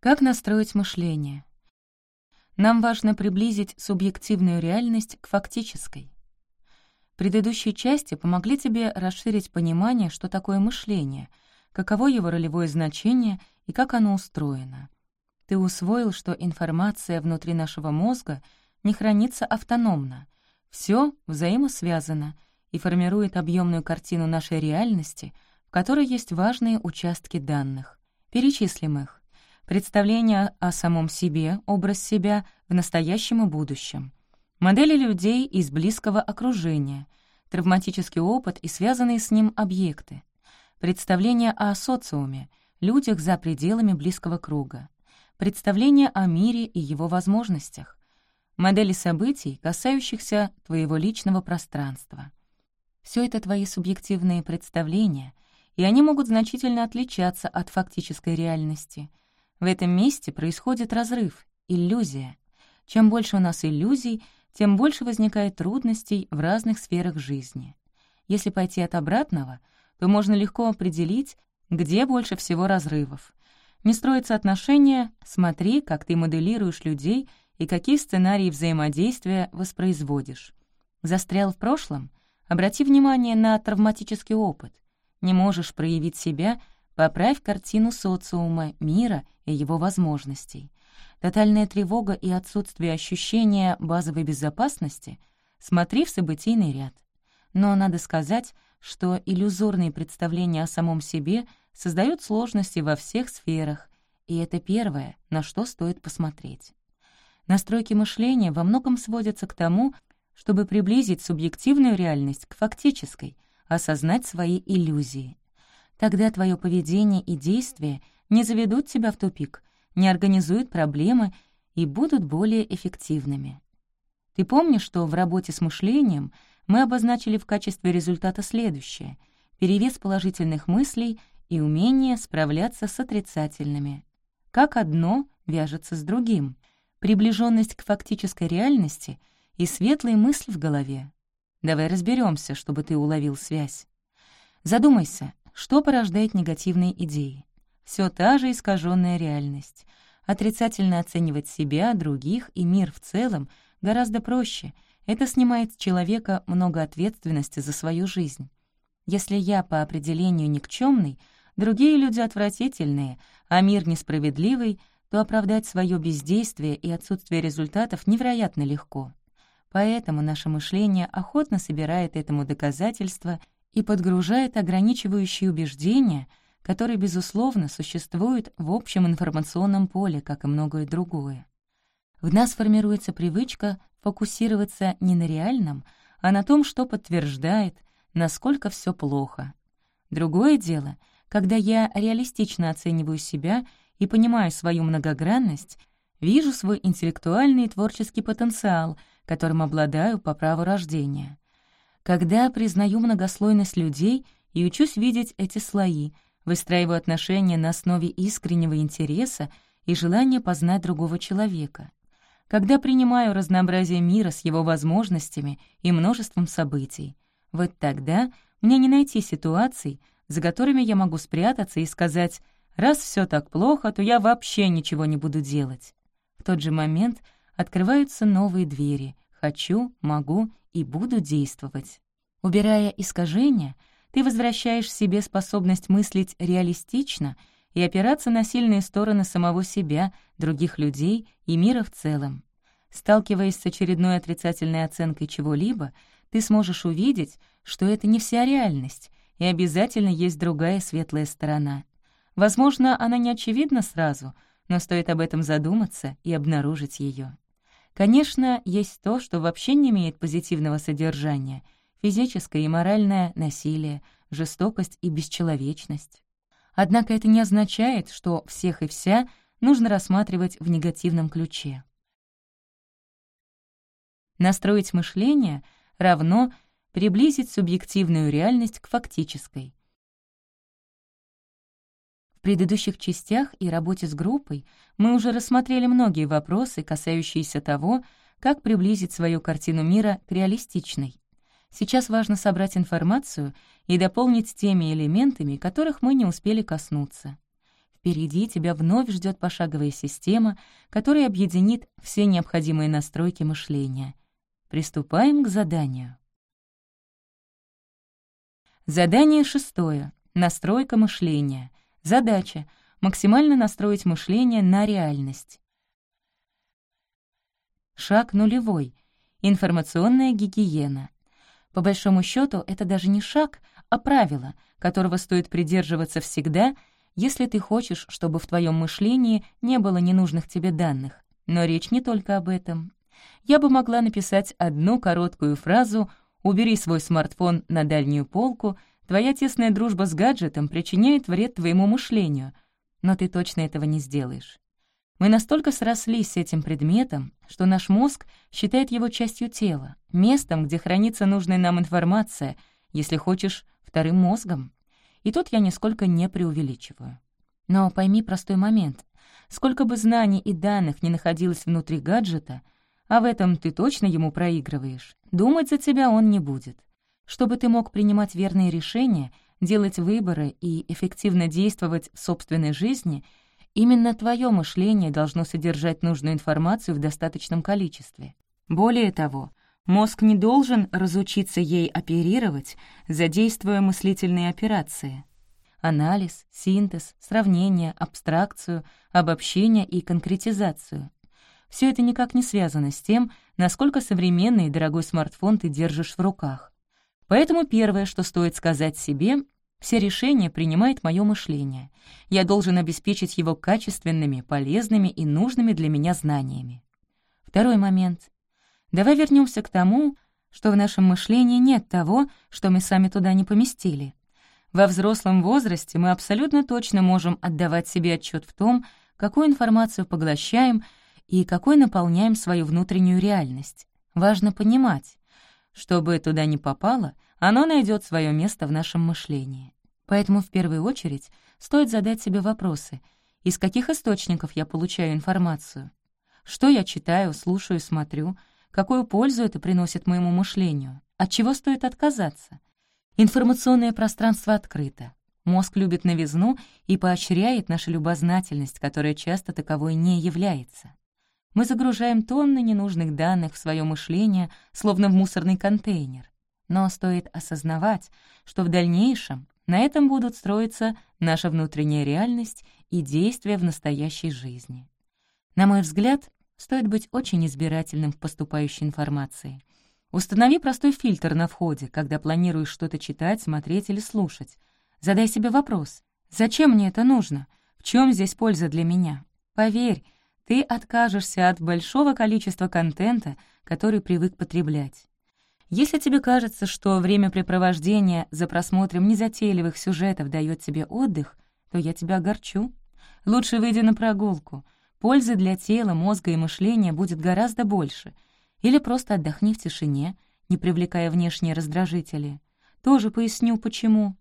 Как настроить мышление? Нам важно приблизить субъективную реальность к фактической. Предыдущие части помогли тебе расширить понимание, что такое мышление, каково его ролевое значение и как оно устроено. Ты усвоил, что информация внутри нашего мозга не хранится автономно. Все взаимосвязано и формирует объемную картину нашей реальности, в которой есть важные участки данных. Перечислим их. Представление о самом себе, образ себя в настоящем и будущем. Модели людей из близкого окружения, травматический опыт и связанные с ним объекты. Представление о социуме, людях за пределами близкого круга. Представление о мире и его возможностях. Модели событий, касающихся твоего личного пространства. Все это твои субъективные представления, и они могут значительно отличаться от фактической реальности. В этом месте происходит разрыв, иллюзия. Чем больше у нас иллюзий, тем больше возникает трудностей в разных сферах жизни. Если пойти от обратного, то можно легко определить, где больше всего разрывов. Не строятся отношения, смотри, как ты моделируешь людей и какие сценарии взаимодействия воспроизводишь. Застрял в прошлом? Обрати внимание на травматический опыт. Не можешь проявить себя — Поправь картину социума, мира и его возможностей. Тотальная тревога и отсутствие ощущения базовой безопасности — смотри в событийный ряд. Но надо сказать, что иллюзорные представления о самом себе создают сложности во всех сферах, и это первое, на что стоит посмотреть. Настройки мышления во многом сводятся к тому, чтобы приблизить субъективную реальность к фактической, осознать свои иллюзии. Тогда твое поведение и действия не заведут тебя в тупик, не организуют проблемы и будут более эффективными. Ты помнишь, что в работе с мышлением мы обозначили в качестве результата следующее — перевес положительных мыслей и умение справляться с отрицательными. Как одно вяжется с другим, приближенность к фактической реальности и светлые мысли в голове. Давай разберемся, чтобы ты уловил связь. Задумайся, что порождает негативные идеи. Все та же искаженная реальность. Отрицательно оценивать себя, других и мир в целом гораздо проще. Это снимает с человека много ответственности за свою жизнь. Если я по определению никчемный, другие люди отвратительные, а мир несправедливый, то оправдать свое бездействие и отсутствие результатов невероятно легко. Поэтому наше мышление охотно собирает этому доказательства и подгружает ограничивающие убеждения, которые, безусловно, существуют в общем информационном поле, как и многое другое. В нас формируется привычка фокусироваться не на реальном, а на том, что подтверждает, насколько все плохо. Другое дело, когда я реалистично оцениваю себя и понимаю свою многогранность, вижу свой интеллектуальный и творческий потенциал, которым обладаю по праву рождения когда признаю многослойность людей и учусь видеть эти слои, выстраиваю отношения на основе искреннего интереса и желания познать другого человека, когда принимаю разнообразие мира с его возможностями и множеством событий. Вот тогда мне не найти ситуаций, за которыми я могу спрятаться и сказать «раз все так плохо, то я вообще ничего не буду делать». В тот же момент открываются новые двери «хочу», «могу» и буду действовать. Убирая искажения, ты возвращаешь себе способность мыслить реалистично и опираться на сильные стороны самого себя, других людей и мира в целом. Сталкиваясь с очередной отрицательной оценкой чего-либо, ты сможешь увидеть, что это не вся реальность, и обязательно есть другая светлая сторона. Возможно, она не очевидна сразу, но стоит об этом задуматься и обнаружить ее. Конечно, есть то, что вообще не имеет позитивного содержания — физическое и моральное насилие, жестокость и бесчеловечность. Однако это не означает, что всех и вся нужно рассматривать в негативном ключе. Настроить мышление равно приблизить субъективную реальность к фактической. Предыдущих частях и работе с группой мы уже рассмотрели многие вопросы, касающиеся того, как приблизить свою картину мира к реалистичной. Сейчас важно собрать информацию и дополнить теми элементами, которых мы не успели коснуться. Впереди тебя вновь ждет пошаговая система, которая объединит все необходимые настройки мышления. Приступаем к заданию. Задание шестое. Настройка мышления. Задача — максимально настроить мышление на реальность. Шаг нулевой. Информационная гигиена. По большому счету, это даже не шаг, а правило, которого стоит придерживаться всегда, если ты хочешь, чтобы в твоем мышлении не было ненужных тебе данных. Но речь не только об этом. Я бы могла написать одну короткую фразу «Убери свой смартфон на дальнюю полку», Твоя тесная дружба с гаджетом причиняет вред твоему мышлению, но ты точно этого не сделаешь. Мы настолько срослись с этим предметом, что наш мозг считает его частью тела, местом, где хранится нужная нам информация, если хочешь, вторым мозгом. И тут я нисколько не преувеличиваю. Но пойми простой момент. Сколько бы знаний и данных не находилось внутри гаджета, а в этом ты точно ему проигрываешь, думать за тебя он не будет. Чтобы ты мог принимать верные решения, делать выборы и эффективно действовать в собственной жизни, именно твое мышление должно содержать нужную информацию в достаточном количестве. Более того, мозг не должен разучиться ей оперировать, задействуя мыслительные операции. Анализ, синтез, сравнение, абстракцию, обобщение и конкретизацию. Все это никак не связано с тем, насколько современный и дорогой смартфон ты держишь в руках. Поэтому первое, что стоит сказать себе, все решения принимает мое мышление. Я должен обеспечить его качественными, полезными и нужными для меня знаниями. Второй момент. Давай вернемся к тому, что в нашем мышлении нет того, что мы сами туда не поместили. Во взрослом возрасте мы абсолютно точно можем отдавать себе отчет в том, какую информацию поглощаем и какой наполняем свою внутреннюю реальность. Важно понимать, что бы туда ни попало, оно найдет свое место в нашем мышлении. Поэтому в первую очередь стоит задать себе вопросы, из каких источников я получаю информацию, что я читаю, слушаю, смотрю, какую пользу это приносит моему мышлению, от чего стоит отказаться. Информационное пространство открыто. Мозг любит новизну и поощряет нашу любознательность, которая часто таковой не является. Мы загружаем тонны ненужных данных в свое мышление, словно в мусорный контейнер. Но стоит осознавать, что в дальнейшем на этом будут строиться наша внутренняя реальность и действия в настоящей жизни. На мой взгляд, стоит быть очень избирательным в поступающей информации. Установи простой фильтр на входе, когда планируешь что-то читать, смотреть или слушать. Задай себе вопрос, зачем мне это нужно? В чем здесь польза для меня? Поверь, ты откажешься от большого количества контента, который привык потреблять. Если тебе кажется, что времяпрепровождение за просмотром незатейливых сюжетов дает тебе отдых, то я тебя огорчу. Лучше выйди на прогулку. Пользы для тела, мозга и мышления будет гораздо больше. Или просто отдохни в тишине, не привлекая внешние раздражители. Тоже поясню, почему.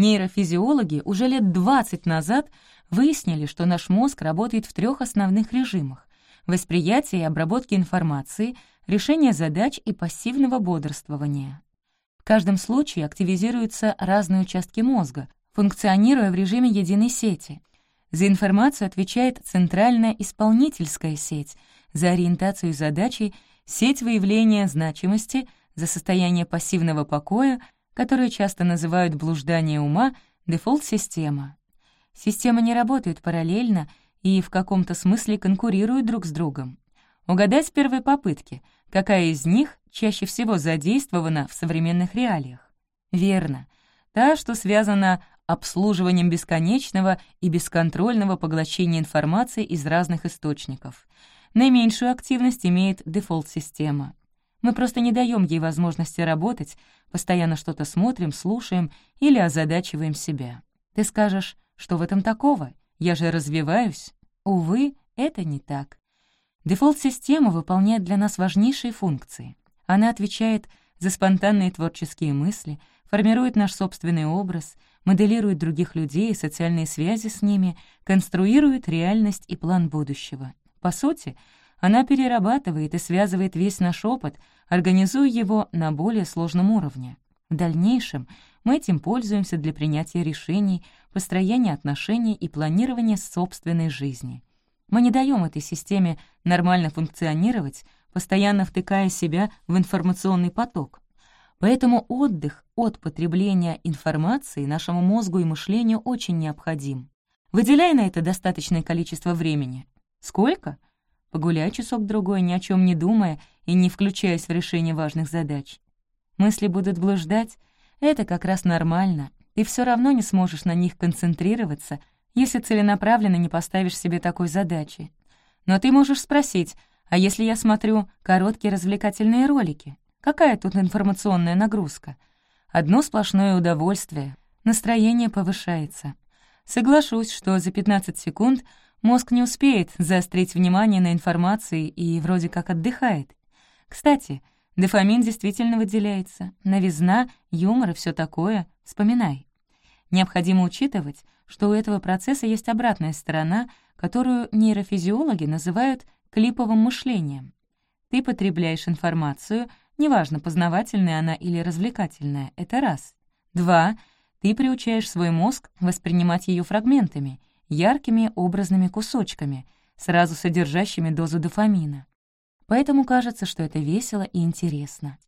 Нейрофизиологи уже лет 20 назад выяснили, что наш мозг работает в трех основных режимах — восприятие и обработки информации, решение задач и пассивного бодрствования. В каждом случае активизируются разные участки мозга, функционируя в режиме единой сети. За информацию отвечает центральная исполнительская сеть, за ориентацию задачи — сеть выявления значимости, за состояние пассивного покоя, которое часто называют блуждание ума, дефолт-система. Системы не работают параллельно и в каком-то смысле конкурируют друг с другом. Угадать с первой попытки, какая из них чаще всего задействована в современных реалиях. Верно, та, что связана обслуживанием бесконечного и бесконтрольного поглощения информации из разных источников. Наименьшую активность имеет дефолт-система. Мы просто не даем ей возможности работать, постоянно что-то смотрим, слушаем или озадачиваем себя. Ты скажешь, что в этом такого? Я же развиваюсь. Увы, это не так. Дефолт-система выполняет для нас важнейшие функции. Она отвечает за спонтанные творческие мысли, формирует наш собственный образ, моделирует других людей и социальные связи с ними, конструирует реальность и план будущего. По сути, она перерабатывает и связывает весь наш опыт, организуя его на более сложном уровне. В дальнейшем Мы этим пользуемся для принятия решений, построения отношений и планирования собственной жизни. Мы не даем этой системе нормально функционировать, постоянно втыкая себя в информационный поток. Поэтому отдых от потребления информации нашему мозгу и мышлению очень необходим. Выделяй на это достаточное количество времени. Сколько? Погуляй часок-другой, ни о чем не думая и не включаясь в решение важных задач. Мысли будут блуждать, это как раз нормально. Ты все равно не сможешь на них концентрироваться, если целенаправленно не поставишь себе такой задачи. Но ты можешь спросить, а если я смотрю короткие развлекательные ролики? Какая тут информационная нагрузка? Одно сплошное удовольствие, настроение повышается. Соглашусь, что за 15 секунд мозг не успеет заострить внимание на информации и вроде как отдыхает. Кстати, дофамин действительно выделяется. Новизна, юмор и все такое. Вспоминай. Необходимо учитывать, что у этого процесса есть обратная сторона, которую нейрофизиологи называют клиповым мышлением. Ты потребляешь информацию, неважно, познавательная она или развлекательная, это раз. Два — ты приучаешь свой мозг воспринимать ее фрагментами, яркими образными кусочками, сразу содержащими дозу дофамина. Поэтому кажется, что это весело и интересно.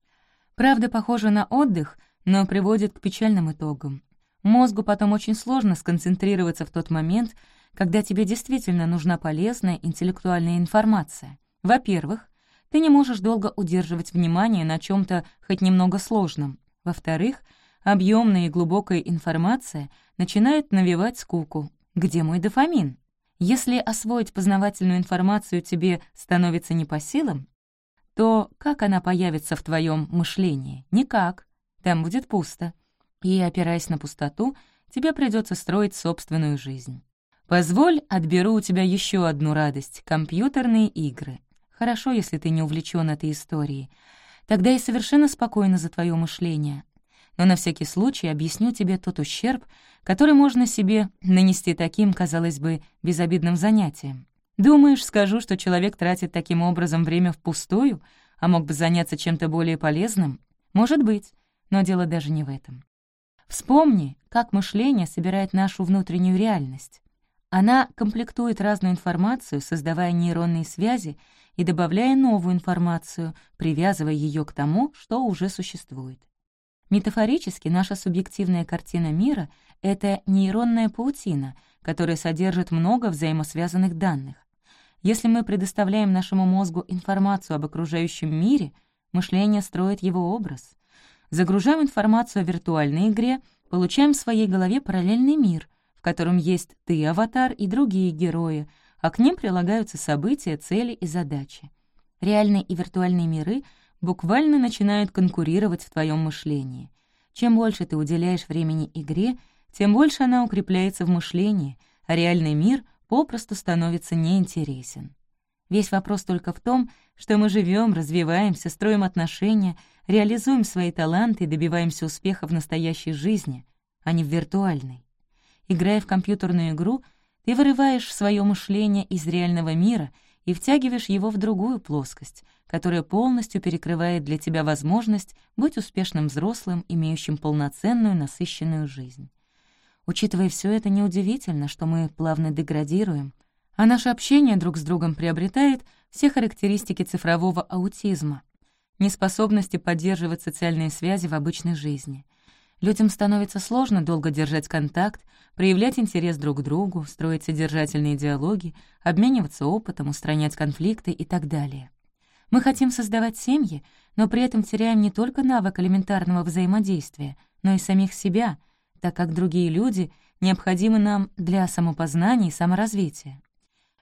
Правда, похоже на отдых, но приводит к печальным итогам. Мозгу потом очень сложно сконцентрироваться в тот момент, когда тебе действительно нужна полезная интеллектуальная информация. Во-первых, ты не можешь долго удерживать внимание на чем то хоть немного сложном. Во-вторых, объемная и глубокая информация начинает навевать скуку. Где мой дофамин? Если освоить познавательную информацию тебе становится не по силам, то как она появится в твоем мышлении? Никак. Там будет пусто. И, опираясь на пустоту, тебе придется строить собственную жизнь. Позволь, отберу у тебя еще одну радость — компьютерные игры. Хорошо, если ты не увлечен этой историей. Тогда и совершенно спокойно за твое мышление но на всякий случай объясню тебе тот ущерб, который можно себе нанести таким, казалось бы, безобидным занятием. Думаешь, скажу, что человек тратит таким образом время впустую, а мог бы заняться чем-то более полезным? Может быть, но дело даже не в этом. Вспомни, как мышление собирает нашу внутреннюю реальность. Она комплектует разную информацию, создавая нейронные связи и добавляя новую информацию, привязывая ее к тому, что уже существует. Метафорически наша субъективная картина мира — это нейронная паутина, которая содержит много взаимосвязанных данных. Если мы предоставляем нашему мозгу информацию об окружающем мире, мышление строит его образ. Загружаем информацию о виртуальной игре, получаем в своей голове параллельный мир, в котором есть ты, аватар, и другие герои, а к ним прилагаются события, цели и задачи. Реальные и виртуальные миры — буквально начинают конкурировать в твоем мышлении. Чем больше ты уделяешь времени игре, тем больше она укрепляется в мышлении, а реальный мир попросту становится неинтересен. Весь вопрос только в том, что мы живем, развиваемся, строим отношения, реализуем свои таланты и добиваемся успеха в настоящей жизни, а не в виртуальной. Играя в компьютерную игру, ты вырываешь свое мышление из реального мира и втягиваешь его в другую плоскость, которая полностью перекрывает для тебя возможность быть успешным взрослым, имеющим полноценную, насыщенную жизнь. Учитывая все это, неудивительно, что мы плавно деградируем, а наше общение друг с другом приобретает все характеристики цифрового аутизма, неспособности поддерживать социальные связи в обычной жизни. Людям становится сложно долго держать контакт, проявлять интерес друг к другу, строить содержательные диалоги, обмениваться опытом, устранять конфликты и так далее. Мы хотим создавать семьи, но при этом теряем не только навык элементарного взаимодействия, но и самих себя, так как другие люди необходимы нам для самопознания и саморазвития.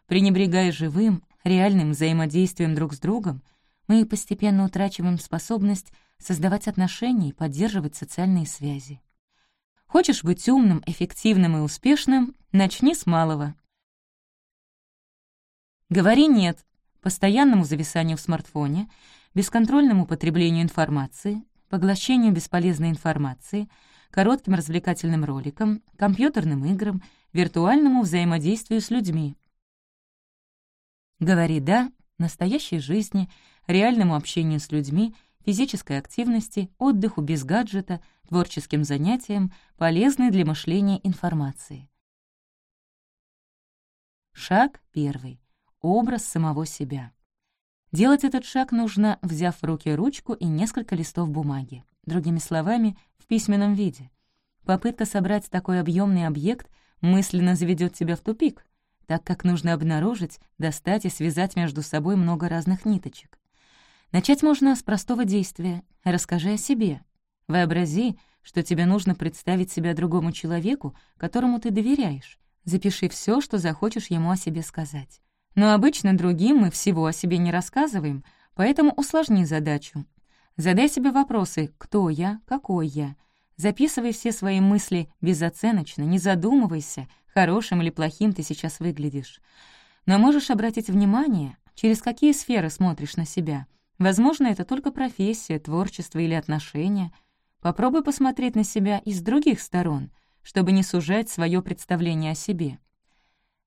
Пренебрегая живым, реальным взаимодействием друг с другом, мы постепенно утрачиваем способность создавать отношения и поддерживать социальные связи. Хочешь быть умным, эффективным и успешным — начни с малого. Говори «нет» постоянному зависанию в смартфоне, бесконтрольному потреблению информации, поглощению бесполезной информации, коротким развлекательным роликам, компьютерным играм, виртуальному взаимодействию с людьми. Говори «да» настоящей жизни, реальному общению с людьми физической активности, отдыху без гаджета, творческим занятиям, полезной для мышления информации. Шаг первый. Образ самого себя. Делать этот шаг нужно, взяв в руки ручку и несколько листов бумаги, другими словами, в письменном виде. Попытка собрать такой объемный объект мысленно заведет тебя в тупик, так как нужно обнаружить, достать и связать между собой много разных ниточек. Начать можно с простого действия. Расскажи о себе. Вообрази, что тебе нужно представить себя другому человеку, которому ты доверяешь. Запиши все, что захочешь ему о себе сказать. Но обычно другим мы всего о себе не рассказываем, поэтому усложни задачу. Задай себе вопросы «Кто я?», «Какой я?». Записывай все свои мысли безоценочно, не задумывайся, хорошим или плохим ты сейчас выглядишь. Но можешь обратить внимание, через какие сферы смотришь на себя. Возможно, это только профессия, творчество или отношения. Попробуй посмотреть на себя и с других сторон, чтобы не сужать свое представление о себе.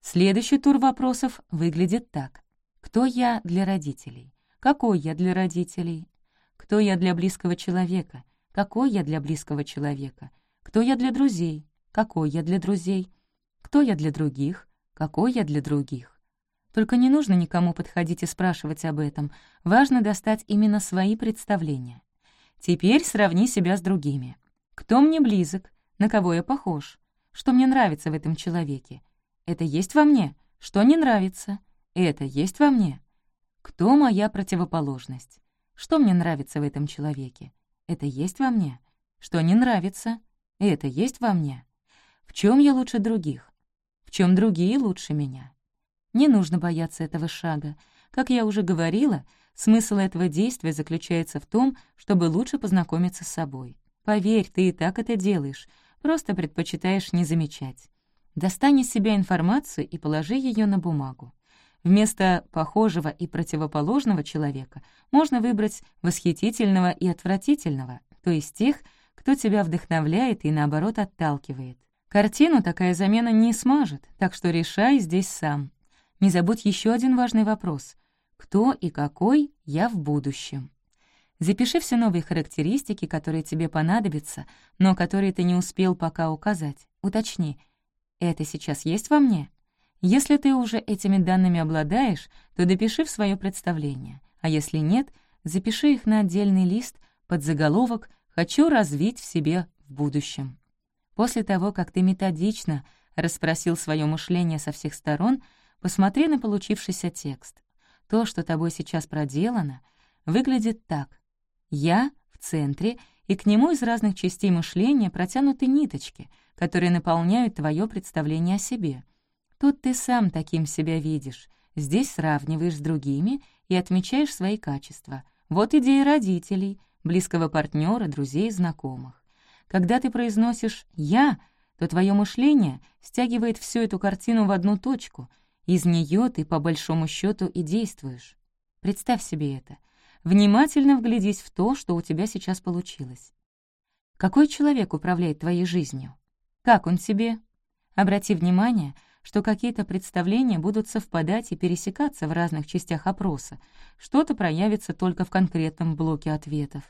Следующий тур вопросов выглядит так. Кто я для родителей? Какой я для родителей? Кто я для близкого человека? Какой я для близкого человека? Кто я для друзей? Какой я для друзей? Кто я для других? Какой я для других? Только не нужно никому подходить и спрашивать об этом. Важно достать именно свои представления. Теперь сравни себя с другими. Кто мне близок? На кого я похож? Что мне нравится в этом человеке? Это есть во мне? Что не нравится? Это есть во мне? Кто моя противоположность? Что мне нравится в этом человеке? Это есть во мне? Что не нравится? Это есть во мне? В чем я лучше других? В чем другие лучше меня? Не нужно бояться этого шага. Как я уже говорила, смысл этого действия заключается в том, чтобы лучше познакомиться с собой. Поверь, ты и так это делаешь, просто предпочитаешь не замечать. Достань из себя информацию и положи ее на бумагу. Вместо похожего и противоположного человека можно выбрать восхитительного и отвратительного, то есть тех, кто тебя вдохновляет и, наоборот, отталкивает. Картину такая замена не смажет, так что решай здесь сам. Не забудь еще один важный вопрос. Кто и какой я в будущем? Запиши все новые характеристики, которые тебе понадобятся, но которые ты не успел пока указать. Уточни — это сейчас есть во мне? Если ты уже этими данными обладаешь, то допиши в свое представление, а если нет, запиши их на отдельный лист под заголовок «Хочу развить в себе в будущем». После того, как ты методично расспросил свое мышление со всех сторон, посмотри на получившийся текст. То, что тобой сейчас проделано, выглядит так. «Я» в центре, и к нему из разных частей мышления протянуты ниточки — которые наполняют твое представление о себе. Тут ты сам таким себя видишь, здесь сравниваешь с другими и отмечаешь свои качества. Вот идея родителей, близкого партнера, друзей, знакомых. Когда ты произносишь «я», то твое мышление стягивает всю эту картину в одну точку, из нее ты по большому счету и действуешь. Представь себе это. Внимательно вглядись в то, что у тебя сейчас получилось. Какой человек управляет твоей жизнью? Как он тебе? Обрати внимание, что какие-то представления будут совпадать и пересекаться в разных частях опроса, что-то проявится только в конкретном блоке ответов.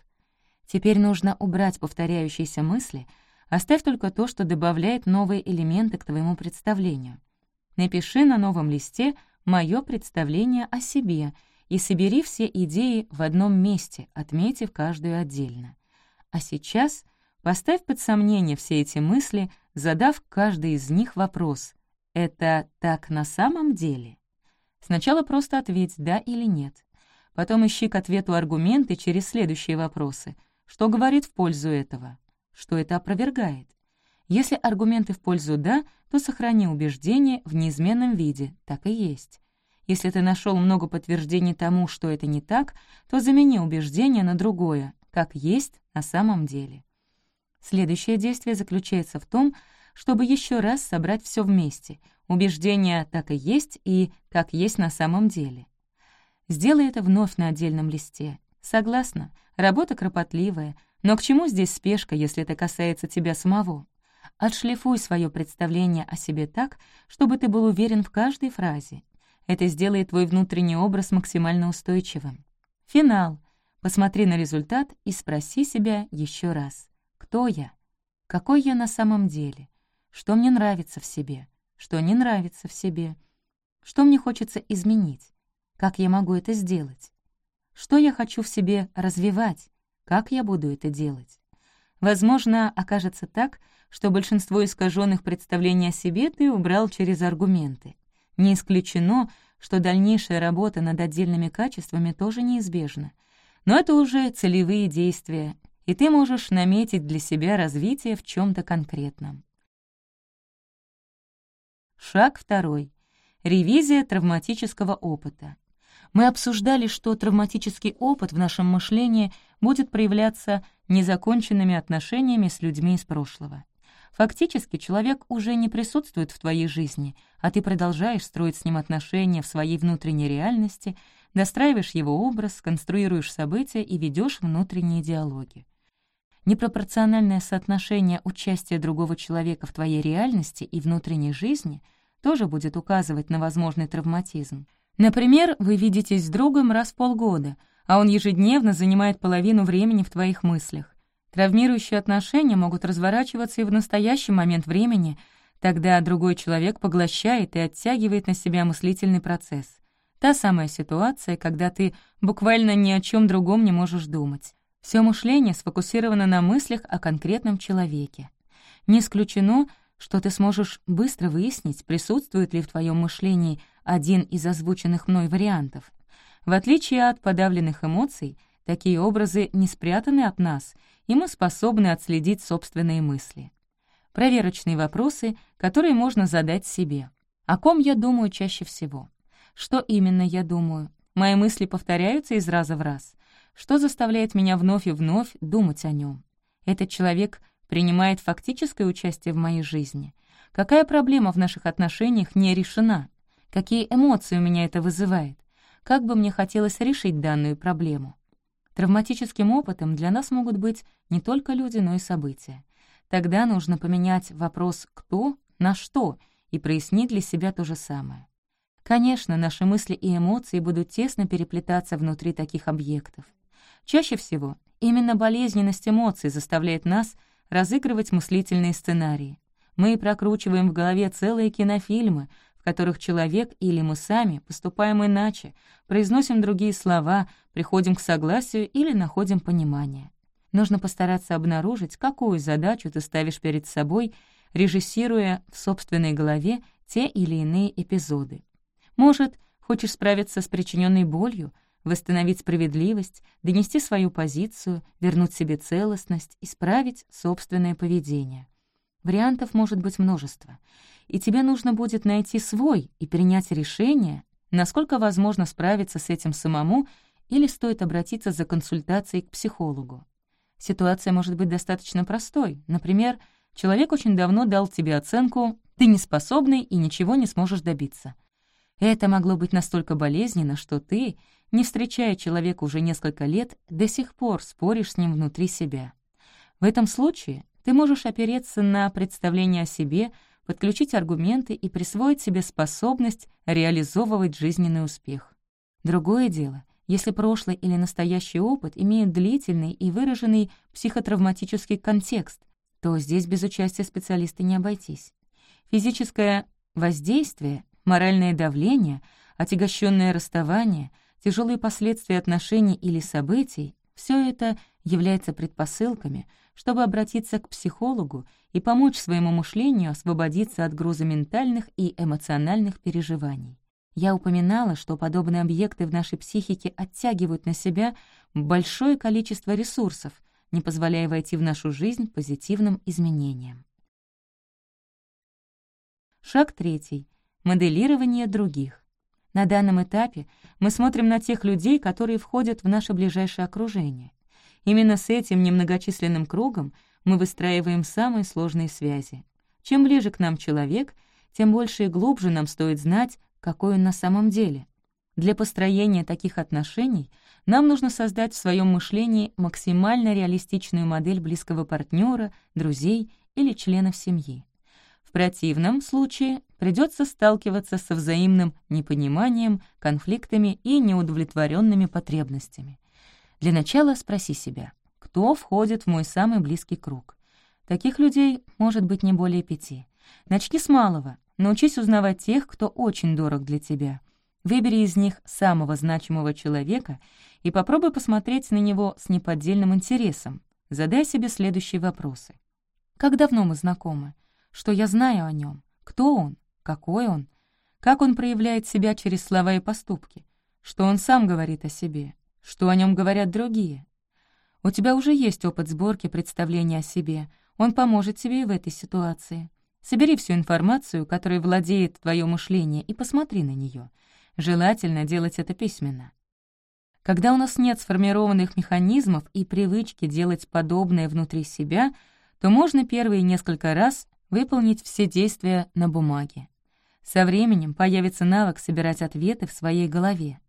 Теперь нужно убрать повторяющиеся мысли, оставь только то, что добавляет новые элементы к твоему представлению. Напиши на новом листе «Моё представление о себе» и собери все идеи в одном месте, отметив каждую отдельно. А сейчас поставь под сомнение все эти мысли — задав каждый из них вопрос «Это так на самом деле?» Сначала просто ответь «да» или «нет». Потом ищи к ответу аргументы через следующие вопросы. Что говорит в пользу этого? Что это опровергает? Если аргументы в пользу «да», то сохрани убеждение в неизменном виде, так и есть. Если ты нашел много подтверждений тому, что это не так, то замени убеждение на другое, как есть на самом деле. Следующее действие заключается в том, чтобы еще раз собрать все вместе. Убеждения так и есть и как есть на самом деле. Сделай это вновь на отдельном листе. Согласна, работа кропотливая, но к чему здесь спешка, если это касается тебя самого? Отшлифуй свое представление о себе так, чтобы ты был уверен в каждой фразе. Это сделает твой внутренний образ максимально устойчивым. Финал. Посмотри на результат и спроси себя еще раз. Кто я? Какой я на самом деле? Что мне нравится в себе? Что не нравится в себе? Что мне хочется изменить? Как я могу это сделать? Что я хочу в себе развивать? Как я буду это делать? Возможно, окажется так, что большинство искаженных представлений о себе ты убрал через аргументы. Не исключено, что дальнейшая работа над отдельными качествами тоже неизбежна — но это уже целевые действия, и ты можешь наметить для себя развитие в чем то конкретном. Шаг второй. Ревизия травматического опыта. Мы обсуждали, что травматический опыт в нашем мышлении будет проявляться незаконченными отношениями с людьми из прошлого. Фактически человек уже не присутствует в твоей жизни, а ты продолжаешь строить с ним отношения в своей внутренней реальности, достраиваешь его образ, конструируешь события и ведешь внутренние диалоги. Непропорциональное соотношение участия другого человека в твоей реальности и внутренней жизни тоже будет указывать на возможный травматизм. Например, вы видитесь с другом раз в полгода, а он ежедневно занимает половину времени в твоих мыслях. Травмирующие отношения могут разворачиваться и в настоящий момент времени, тогда другой человек поглощает и оттягивает на себя мыслительный процесс. Та самая ситуация, когда ты буквально ни о чем другом не можешь думать. Все мышление сфокусировано на мыслях о конкретном человеке. Не исключено, что ты сможешь быстро выяснить, присутствует ли в твоем мышлении один из озвученных мной вариантов. В отличие от подавленных эмоций, такие образы не спрятаны от нас, и мы способны отследить собственные мысли. Проверочные вопросы, которые можно задать себе. О ком я думаю чаще всего? Что именно я думаю? Мои мысли повторяются из раза в раз. Что заставляет меня вновь и вновь думать о нем? Этот человек принимает фактическое участие в моей жизни. Какая проблема в наших отношениях не решена? Какие эмоции у меня это вызывает? Как бы мне хотелось решить данную проблему? Травматическим опытом для нас могут быть не только люди, но и события. Тогда нужно поменять вопрос «кто» на «что» и прояснить для себя то же самое. Конечно, наши мысли и эмоции будут тесно переплетаться внутри таких объектов. Чаще всего именно болезненность эмоций заставляет нас разыгрывать мыслительные сценарии. Мы прокручиваем в голове целые кинофильмы, в которых человек или мы сами поступаем иначе, произносим другие слова, приходим к согласию или находим понимание. Нужно постараться обнаружить, какую задачу ты ставишь перед собой, режиссируя в собственной голове те или иные эпизоды. Может, хочешь справиться с причиненной болью, восстановить справедливость, донести свою позицию, вернуть себе целостность, исправить собственное поведение. Вариантов может быть множество, и тебе нужно будет найти свой и принять решение, насколько возможно справиться с этим самому или стоит обратиться за консультацией к психологу. Ситуация может быть достаточно простой. Например, человек очень давно дал тебе оценку «ты неспособный и ничего не сможешь добиться». Это могло быть настолько болезненно, что ты, не встречая человека уже несколько лет, до сих пор споришь с ним внутри себя. В этом случае ты можешь опереться на представление о себе, подключить аргументы и присвоить себе способность реализовывать жизненный успех. Другое дело, если прошлый или настоящий опыт имеют длительный и выраженный психотравматический контекст, то здесь без участия специалиста не обойтись. Физическое воздействие моральное давление, отягощенное расставание, тяжелые последствия отношений или событий — все это является предпосылками, чтобы обратиться к психологу и помочь своему мышлению освободиться от груза ментальных и эмоциональных переживаний. Я упоминала, что подобные объекты в нашей психике оттягивают на себя большое количество ресурсов, не позволяя войти в нашу жизнь позитивным изменениям. Шаг третий. Моделирование других. На данном этапе мы смотрим на тех людей, которые входят в наше ближайшее окружение. Именно с этим немногочисленным кругом мы выстраиваем самые сложные связи. Чем ближе к нам человек, тем больше и глубже нам стоит знать, какой он на самом деле. Для построения таких отношений нам нужно создать в своем мышлении максимально реалистичную модель близкого партнера, друзей или членов семьи. В противном случае придется сталкиваться со взаимным непониманием, конфликтами и неудовлетворенными потребностями. Для начала спроси себя, кто входит в мой самый близкий круг. Таких людей может быть не более пяти. Начни с малого, научись узнавать тех, кто очень дорог для тебя. Выбери из них самого значимого человека и попробуй посмотреть на него с неподдельным интересом. Задай себе следующие вопросы. Как давно мы знакомы? Что я знаю о нем? Кто он? Какой он? Как он проявляет себя через слова и поступки? Что он сам говорит о себе? Что о нем говорят другие? У тебя уже есть опыт сборки представления о себе. Он поможет тебе и в этой ситуации. Собери всю информацию, которой владеет твое мышление, и посмотри на нее. Желательно делать это письменно. Когда у нас нет сформированных механизмов и привычки делать подобное внутри себя, то можно первые несколько раз выполнить все действия на бумаге. Со временем появится навык собирать ответы в своей голове.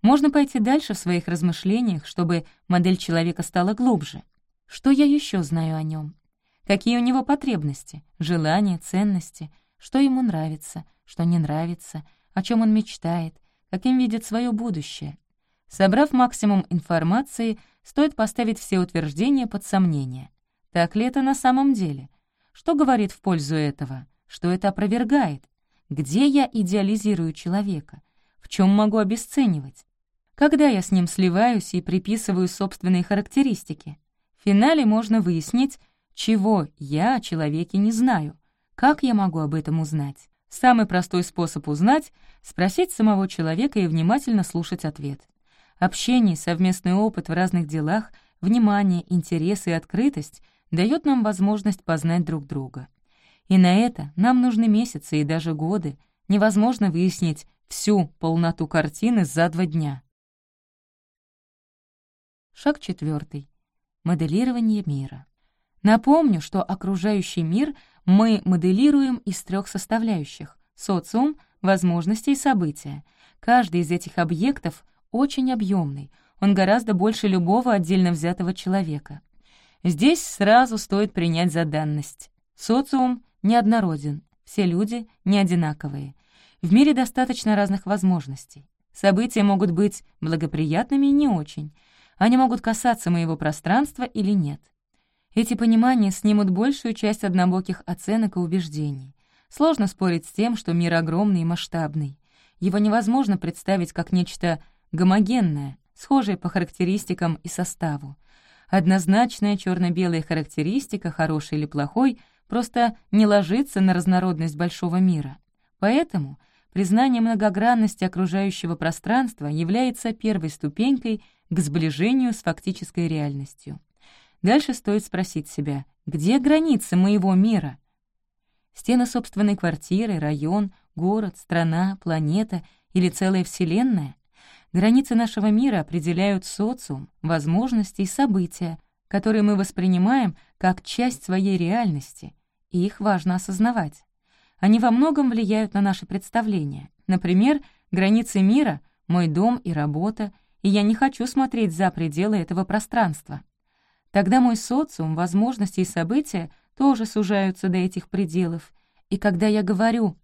Можно пойти дальше в своих размышлениях, чтобы модель человека стала глубже. Что я еще знаю о нем? Какие у него потребности, желания, ценности, что ему нравится, что не нравится, о чем он мечтает, каким видит свое будущее. Собрав максимум информации, стоит поставить все утверждения под сомнение. Так ли это на самом деле? Что говорит в пользу этого? Что это опровергает? Где я идеализирую человека? В чем могу обесценивать? Когда я с ним сливаюсь и приписываю собственные характеристики? В финале можно выяснить, чего я о человеке не знаю. Как я могу об этом узнать? Самый простой способ узнать — спросить самого человека и внимательно слушать ответ. Общение, совместный опыт в разных делах, внимание, интересы и открытость дает нам возможность познать друг друга. И на это нам нужны месяцы и даже годы. Невозможно выяснить всю полноту картины за два дня. Шаг четвертый. Моделирование мира. Напомню, что окружающий мир мы моделируем из трех составляющих — социум, возможности и события. Каждый из этих объектов очень объемный, он гораздо больше любого отдельно взятого человека. Здесь сразу стоит принять за данность. Социум неоднороден, все люди не одинаковые. В мире достаточно разных возможностей. События могут быть благоприятными и не очень — они могут касаться моего пространства или нет. Эти понимания снимут большую часть однобоких оценок и убеждений. Сложно спорить с тем, что мир огромный и масштабный. Его невозможно представить как нечто гомогенное, схожее по характеристикам и составу. Однозначная черно белая характеристика, хороший или плохой, просто не ложится на разнородность большого мира. Поэтому признание многогранности окружающего пространства является первой ступенькой к сближению с фактической реальностью. Дальше стоит спросить себя, где границы моего мира? Стены собственной квартиры, район, город, страна, планета или целая Вселенная? Границы нашего мира определяют социум, возможности и события, которые мы воспринимаем как часть своей реальности, и их важно осознавать. Они во многом влияют на наши представления. Например, границы мира — мой дом и работа — и я не хочу смотреть за пределы этого пространства. Тогда мой социум, возможности и события тоже сужаются до этих пределов. И когда я говорю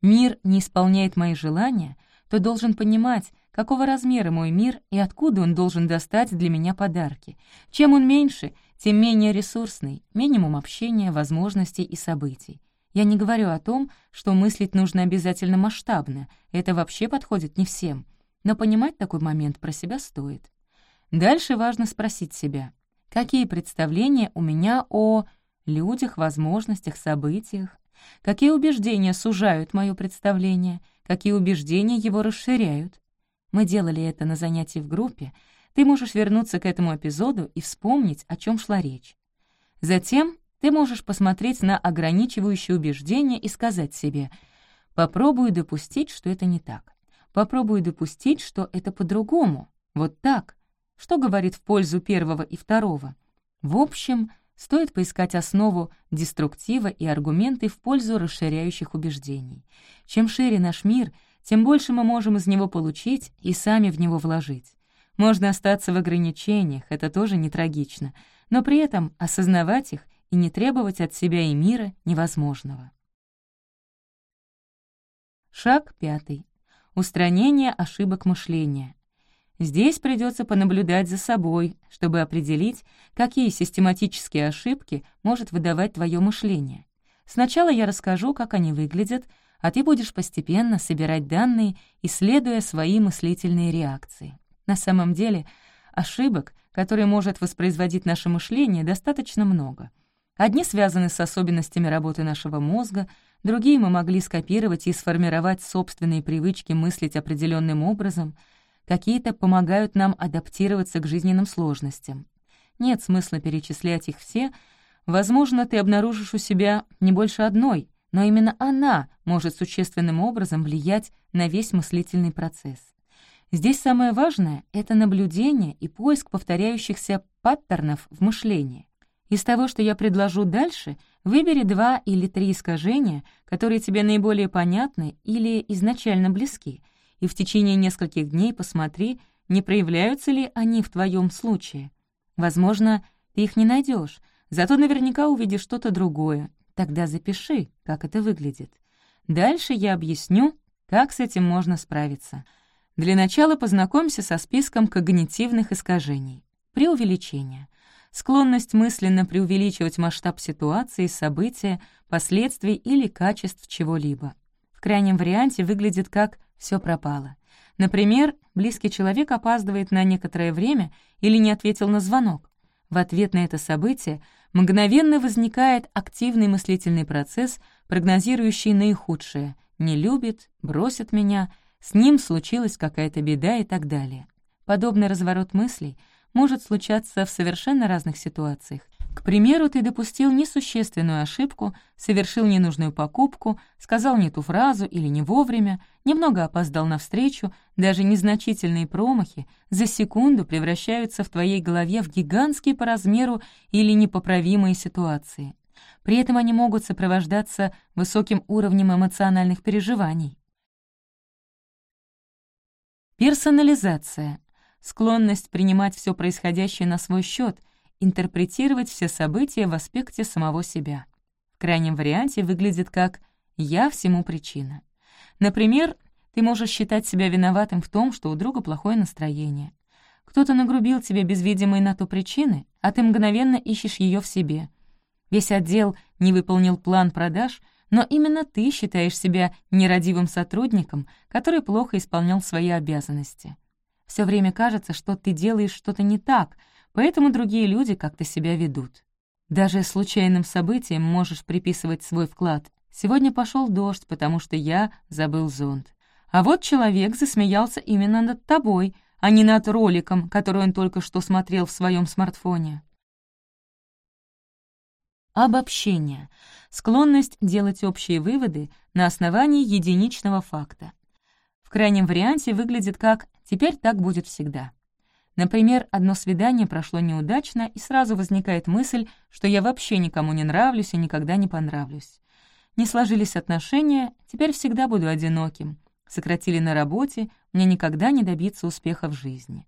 «мир не исполняет мои желания», то должен понимать, какого размера мой мир и откуда он должен достать для меня подарки. Чем он меньше, тем менее ресурсный, минимум общения, возможностей и событий. Я не говорю о том, что мыслить нужно обязательно масштабно, это вообще подходит не всем — но понимать такой момент про себя стоит. Дальше важно спросить себя, какие представления у меня о людях, возможностях, событиях, какие убеждения сужают мое представление, какие убеждения его расширяют. Мы делали это на занятии в группе, ты можешь вернуться к этому эпизоду и вспомнить, о чем шла речь. Затем ты можешь посмотреть на ограничивающие убеждения и сказать себе «попробую допустить, что это не так». Попробую допустить, что это по-другому, вот так. Что говорит в пользу первого и второго? В общем, стоит поискать основу деструктива и аргументы в пользу расширяющих убеждений. Чем шире наш мир, тем больше мы можем из него получить и сами в него вложить. Можно остаться в ограничениях, это тоже не трагично, но при этом осознавать их и не требовать от себя и мира невозможного. Шаг пятый. Устранение ошибок мышления. Здесь придется понаблюдать за собой, чтобы определить, какие систематические ошибки может выдавать твое мышление. Сначала я расскажу, как они выглядят, а ты будешь постепенно собирать данные, исследуя свои мыслительные реакции. На самом деле, ошибок, которые может воспроизводить наше мышление, достаточно много. Одни связаны с особенностями работы нашего мозга, другие мы могли скопировать и сформировать собственные привычки мыслить определенным образом, какие-то помогают нам адаптироваться к жизненным сложностям. Нет смысла перечислять их все, возможно, ты обнаружишь у себя не больше одной, но именно она может существенным образом влиять на весь мыслительный процесс. Здесь самое важное — это наблюдение и поиск повторяющихся паттернов в мышлении. Из того, что я предложу дальше, выбери два или три искажения, которые тебе наиболее понятны или изначально близки, и в течение нескольких дней посмотри, не проявляются ли они в твоем случае. Возможно, ты их не найдешь, зато наверняка увидишь что-то другое, Тогда запиши, как это выглядит. Дальше я объясню, как с этим можно справиться. Для начала познакомься со списком когнитивных искажений. Преувеличение. Склонность мысленно преувеличивать масштаб ситуации, события, последствий или качеств чего-либо. В крайнем варианте выглядит как «все пропало». Например, близкий человек опаздывает на некоторое время или не ответил на звонок. В ответ на это событие мгновенно возникает активный мыслительный процесс, прогнозирующий наихудшее «не любит», «бросит меня», «с ним случилась какая-то беда» и так далее. Подобный разворот мыслей может случаться в совершенно разных ситуациях, к примеру, ты допустил несущественную ошибку, совершил ненужную покупку, сказал не ту фразу или не вовремя, немного опоздал на встречу, даже незначительные промахи за секунду превращаются в твоей голове в гигантские по размеру или непоправимые ситуации. При этом они могут сопровождаться высоким уровнем эмоциональных переживаний. Персонализация — склонность принимать все происходящее на свой счет — интерпретировать все события в аспекте самого себя. В крайнем варианте выглядит как «я всему причина». Например, ты можешь считать себя виноватым в том, что у друга плохое настроение. Кто-то нагрубил тебе без видимой на то причины, а ты мгновенно ищешь ее в себе. Весь отдел не выполнил план продаж, но именно ты считаешь себя нерадивым сотрудником, который плохо исполнял свои обязанности. Все время кажется, что ты делаешь что-то не так — поэтому другие люди как-то себя ведут. Даже случайным событиям можешь приписывать свой вклад. Сегодня пошел дождь, потому что я забыл зонт. А вот человек засмеялся именно над тобой, а не над роликом, который он только что смотрел в своем смартфоне. Обобщение. Склонность делать общие выводы на основании единичного факта. В крайнем варианте выглядит как «теперь так будет всегда». Например, одно свидание прошло неудачно, и сразу возникает мысль, что я вообще никому не нравлюсь и никогда не понравлюсь. Не сложились отношения, теперь всегда буду одиноким. Сократили на работе, мне никогда не добиться успеха в жизни.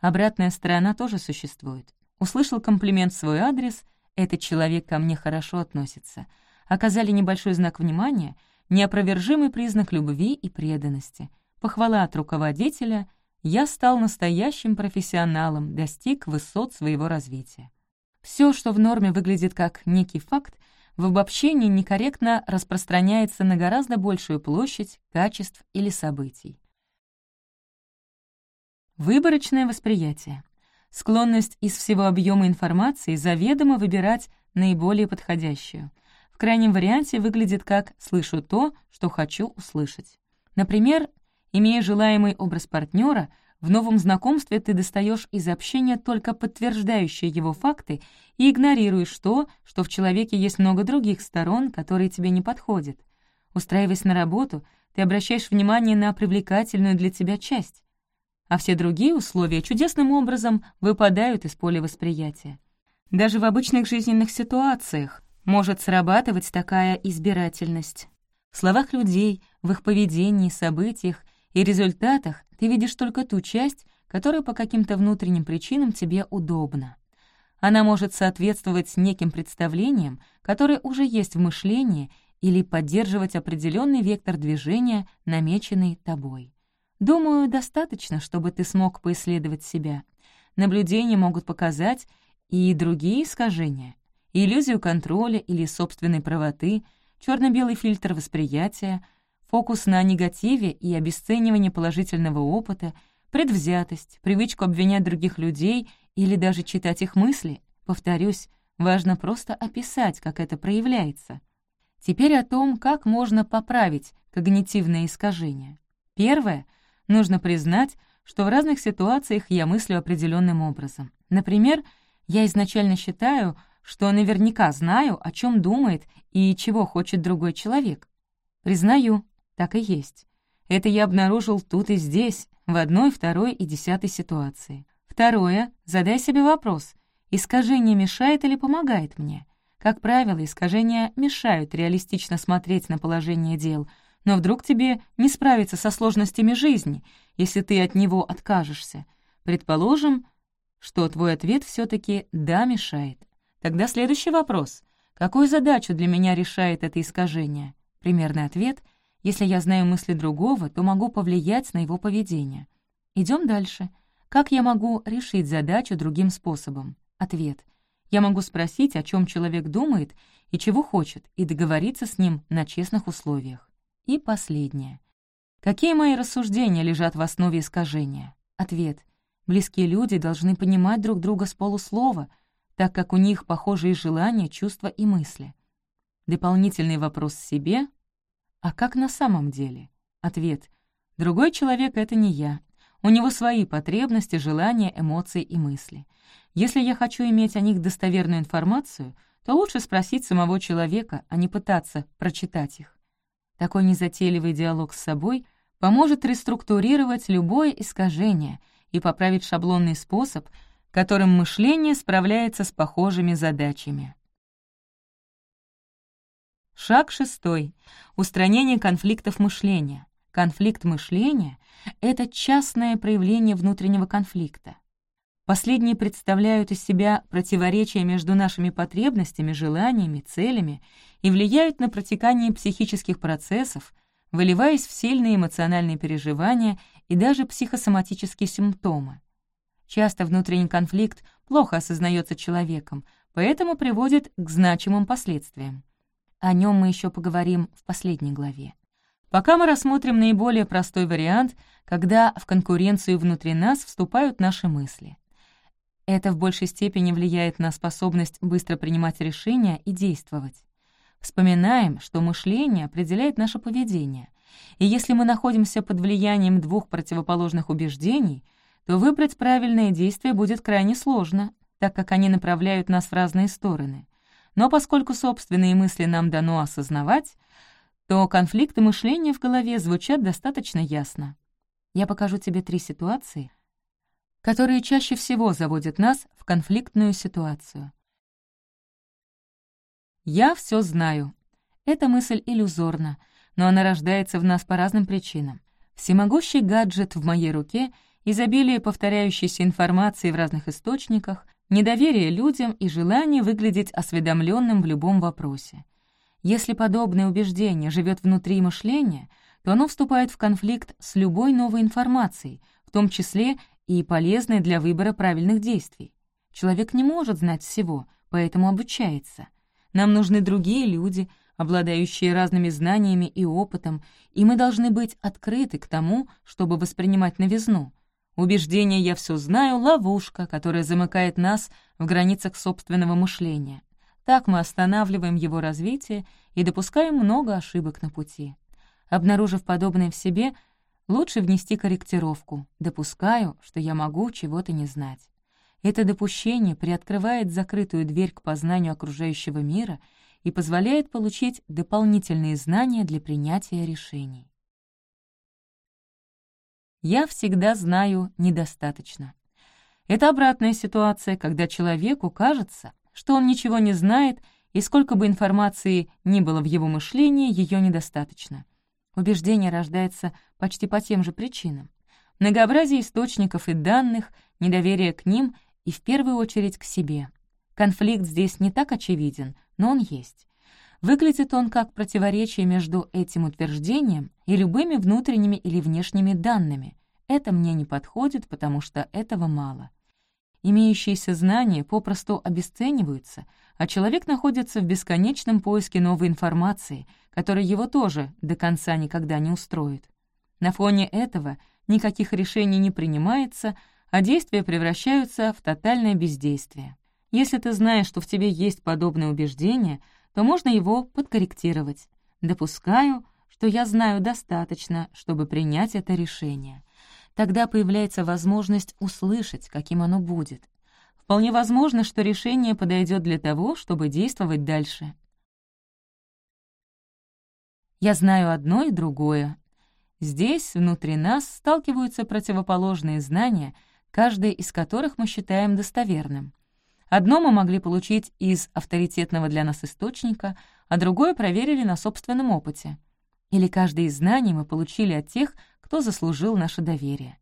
Обратная сторона тоже существует. Услышал комплимент в свой адрес, этот человек ко мне хорошо относится. Оказали небольшой знак внимания, неопровержимый признак любви и преданности. Похвала от руководителя — я стал настоящим профессионалом, достиг высот своего развития. Все, что в норме выглядит как некий факт, в обобщении некорректно распространяется на гораздо большую площадь качеств или событий. Выборочное восприятие. Склонность из всего объема информации заведомо выбирать наиболее подходящую. В крайнем варианте выглядит как «слышу то, что хочу услышать». Например, Имея желаемый образ партнера, в новом знакомстве ты достаешь из общения только подтверждающие его факты и игнорируешь то, что в человеке есть много других сторон, которые тебе не подходят. Устраиваясь на работу, ты обращаешь внимание на привлекательную для тебя часть, а все другие условия чудесным образом выпадают из поля восприятия. Даже в обычных жизненных ситуациях может срабатывать такая избирательность. В словах людей, в их поведении, событиях и результатах ты видишь только ту часть, которая по каким-то внутренним причинам тебе удобна. Она может соответствовать неким представлениям, которые уже есть в мышлении, или поддерживать определенный вектор движения, намеченный тобой. Думаю, достаточно, чтобы ты смог поисследовать себя. Наблюдения могут показать и другие искажения. Иллюзию контроля или собственной правоты, черно белый фильтр восприятия, фокус на негативе и обесценивание положительного опыта, предвзятость, привычку обвинять других людей или даже читать их мысли. Повторюсь, важно просто описать, как это проявляется. Теперь о том, как можно поправить когнитивные искажения. Первое — Нужно признать, что в разных ситуациях я мыслю определенным образом. Например, я изначально считаю, что наверняка знаю, о чем думает и чего хочет другой человек. Признаю, так и есть. Это я обнаружил тут и здесь, в одной, второй и десятой ситуации. Второе, задай себе вопрос, искажение мешает или помогает мне? Как правило, искажения мешают реалистично смотреть на положение дел — но вдруг тебе не справиться со сложностями жизни, если ты от него откажешься. Предположим, что твой ответ все таки «да» мешает. Тогда следующий вопрос. Какую задачу для меня решает это искажение? Примерный ответ — если я знаю мысли другого, то могу повлиять на его поведение. Идем дальше. Как я могу решить задачу другим способом? Ответ. Я могу спросить, о чем человек думает и чего хочет, и договориться с ним на честных условиях. И последнее. Какие мои рассуждения лежат в основе искажения? Ответ. Близкие люди должны понимать друг друга с полуслова, так как у них похожие желания, чувства и мысли. Дополнительный вопрос себе. А как на самом деле? Ответ. Другой человек — это не я. У него свои потребности, желания, эмоции и мысли. Если я хочу иметь о них достоверную информацию, то лучше спросить самого человека, а не пытаться прочитать их. Такой незатейливый диалог с собой поможет реструктурировать любое искажение и поправить шаблонный способ, которым мышление справляется с похожими задачами. Шаг шестой. Устранение конфликтов мышления. Конфликт мышления — это частное проявление внутреннего конфликта. Последние представляют из себя противоречия между нашими потребностями, желаниями, целями и влияют на протекание психических процессов, выливаясь в сильные эмоциональные переживания и даже психосоматические симптомы. Часто внутренний конфликт плохо осознается человеком, поэтому приводит к значимым последствиям. О нем мы еще поговорим в последней главе. Пока мы рассмотрим наиболее простой вариант, когда в конкуренцию внутри нас вступают наши мысли. Это в большей степени влияет на способность быстро принимать решения и действовать. Вспоминаем, что мышление определяет наше поведение, и если мы находимся под влиянием двух противоположных убеждений, то выбрать правильное действие будет крайне сложно, так как они направляют нас в разные стороны. Но поскольку собственные мысли нам дано осознавать, то конфликты мышления в голове звучат достаточно ясно. Я покажу тебе три ситуации, которые чаще всего заводят нас в конфликтную ситуацию. «Я все знаю». Эта мысль иллюзорна, но она рождается в нас по разным причинам. Всемогущий гаджет в моей руке, изобилие повторяющейся информации в разных источниках, недоверие людям и желание выглядеть осведомленным в любом вопросе. Если подобное убеждение живет внутри мышления, то оно вступает в конфликт с любой новой информацией, в том числе и полезной для выбора правильных действий. Человек не может знать всего, поэтому обучается. Нам нужны другие люди, обладающие разными знаниями и опытом, и мы должны быть открыты к тому, чтобы воспринимать новизну. Убеждение «я все знаю» — ловушка, которая замыкает нас в границах собственного мышления. Так мы останавливаем его развитие и допускаем много ошибок на пути. Обнаружив подобное в себе, лучше внести корректировку «допускаю, что я могу чего-то не знать». Это допущение приоткрывает закрытую дверь к познанию окружающего мира и позволяет получить дополнительные знания для принятия решений. Я всегда знаю недостаточно. Это обратная ситуация, когда человеку кажется, что он ничего не знает, и сколько бы информации ни было в его мышлении, ее недостаточно. Убеждение рождается почти по тем же причинам. Многообразие источников и данных, недоверие к ним и в первую очередь к себе. Конфликт здесь не так очевиден, но он есть. Выглядит он как противоречие между этим утверждением и любыми внутренними или внешними данными. Это мне не подходит, потому что этого мало. Имеющиеся знания попросту обесцениваются, а человек находится в бесконечном поиске новой информации, которая его тоже до конца никогда не устроит. На фоне этого никаких решений не принимается, а действия превращаются в тотальное бездействие. Если ты знаешь, что в тебе есть подобное убеждение, то можно его подкорректировать. Допускаю, что я знаю достаточно, чтобы принять это решение. Тогда появляется возможность услышать, каким оно будет. Вполне возможно, что решение подойдет для того, чтобы действовать дальше. Я знаю одно и другое. Здесь, внутри нас, сталкиваются противоположные знания, каждое из которых мы считаем достоверным. Одно мы могли получить из авторитетного для нас источника, а другое проверили на собственном опыте. Или каждое из знаний мы получили от тех, кто заслужил наше доверие.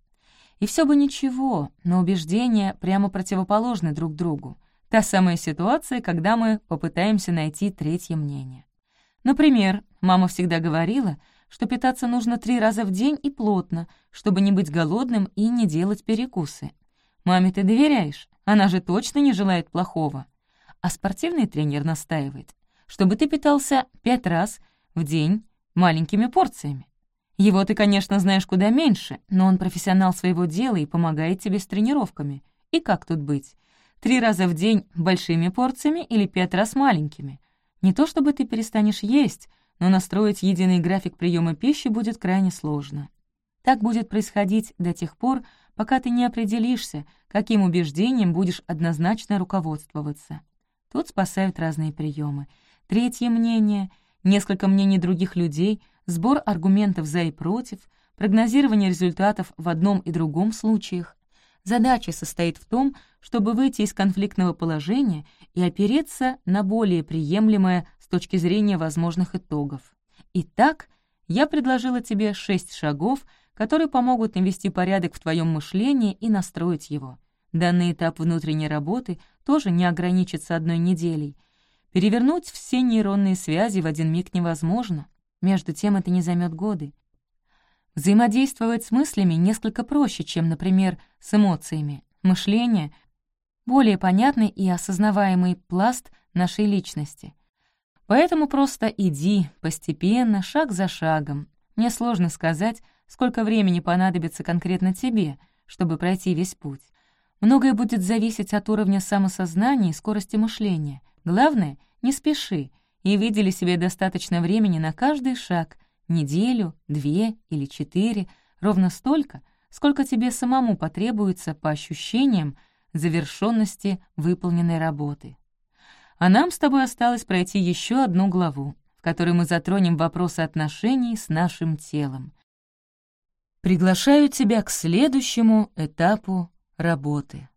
И все бы ничего, но убеждения прямо противоположны друг другу. Та самая ситуация, когда мы попытаемся найти третье мнение. Например, мама всегда говорила, что питаться нужно три раза в день и плотно, чтобы не быть голодным и не делать перекусы. Маме ты доверяешь? Она же точно не желает плохого. А спортивный тренер настаивает, чтобы ты питался пять раз в день маленькими порциями. Его ты, конечно, знаешь куда меньше, но он профессионал своего дела и помогает тебе с тренировками. И как тут быть? Три раза в день большими порциями или пять раз маленькими? Не то чтобы ты перестанешь есть, но настроить единый график приема пищи будет крайне сложно. Так будет происходить до тех пор, пока ты не определишься, каким убеждением будешь однозначно руководствоваться. Тут спасают разные приемы. Третье мнение, несколько мнений других людей, сбор аргументов «за» и «против», прогнозирование результатов в одном и другом случаях. Задача состоит в том, чтобы выйти из конфликтного положения и опереться на более приемлемое точки зрения возможных итогов. Итак, я предложила тебе шесть шагов — которые помогут навести порядок в твоем мышлении и настроить его. Данный этап внутренней работы тоже не ограничится одной неделей. Перевернуть все нейронные связи в один миг невозможно. Между тем это не займет годы. Взаимодействовать с мыслями несколько проще, чем, например, с эмоциями. Мышление — более понятный и осознаваемый пласт нашей личности. Поэтому просто иди постепенно, шаг за шагом. Мне сложно сказать, сколько времени понадобится конкретно тебе, чтобы пройти весь путь. Многое будет зависеть от уровня самосознания и скорости мышления. Главное, не спеши и видели себе достаточно времени на каждый шаг, неделю, две или четыре, ровно столько, сколько тебе самому потребуется по ощущениям завершенности выполненной работы. А нам с тобой осталось пройти еще одну главу, в которой мы затронем вопросы отношений с нашим телом. Приглашаю тебя к следующему этапу работы.